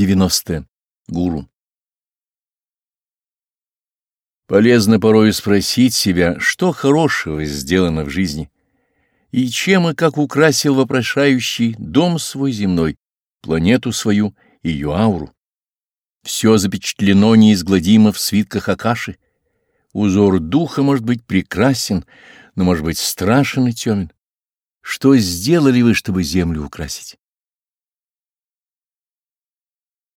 90. Гуру. Полезно порой спросить себя, что хорошего сделано в жизни, и чем и как украсил вопрошающий дом свой земной, планету свою и ее ауру. Все запечатлено неизгладимо в свитках Акаши. Узор духа может быть прекрасен, но может быть страшен и темен. Что сделали вы, чтобы землю украсить?